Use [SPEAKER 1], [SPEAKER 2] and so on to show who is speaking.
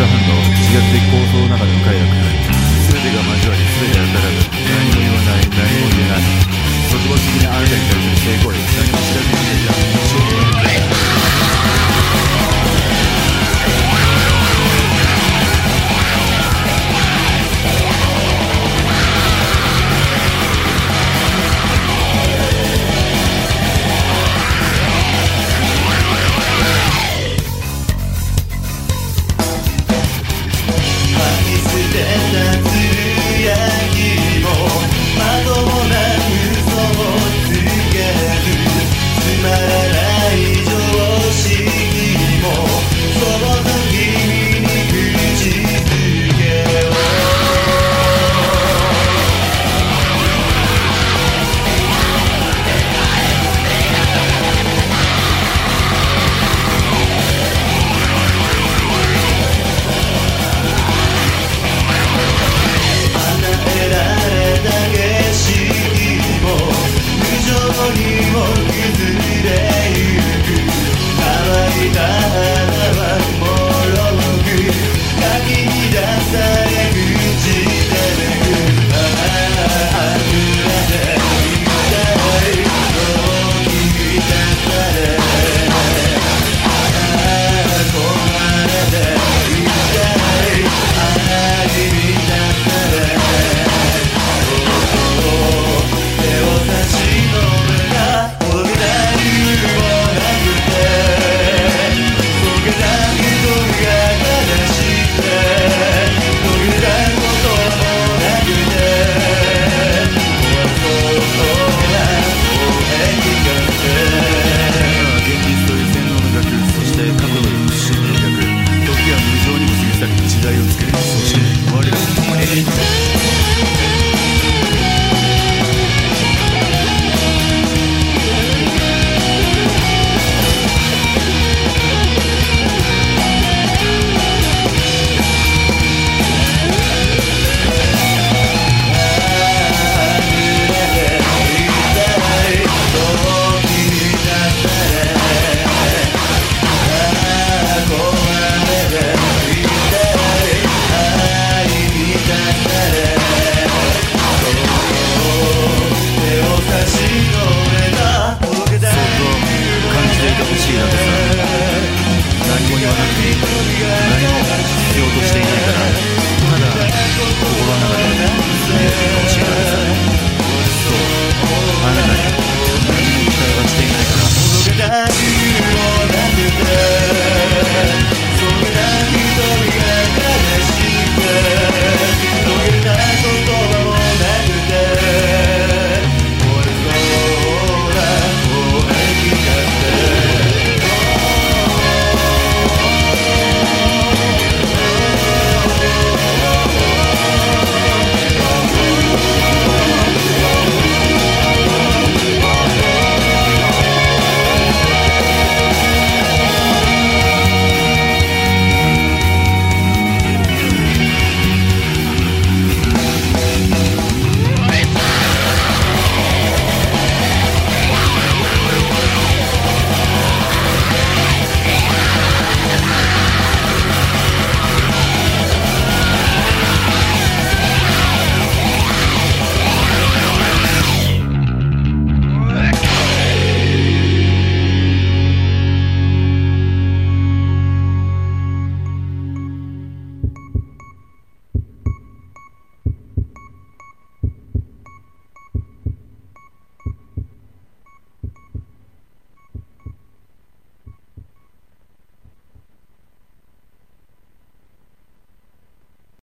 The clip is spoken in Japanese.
[SPEAKER 1] ザ・ハンド自虐的構想の中での快楽。
[SPEAKER 2] はなくて
[SPEAKER 1] 何も必要としていないからただ心の中で進んでいるかもしれない。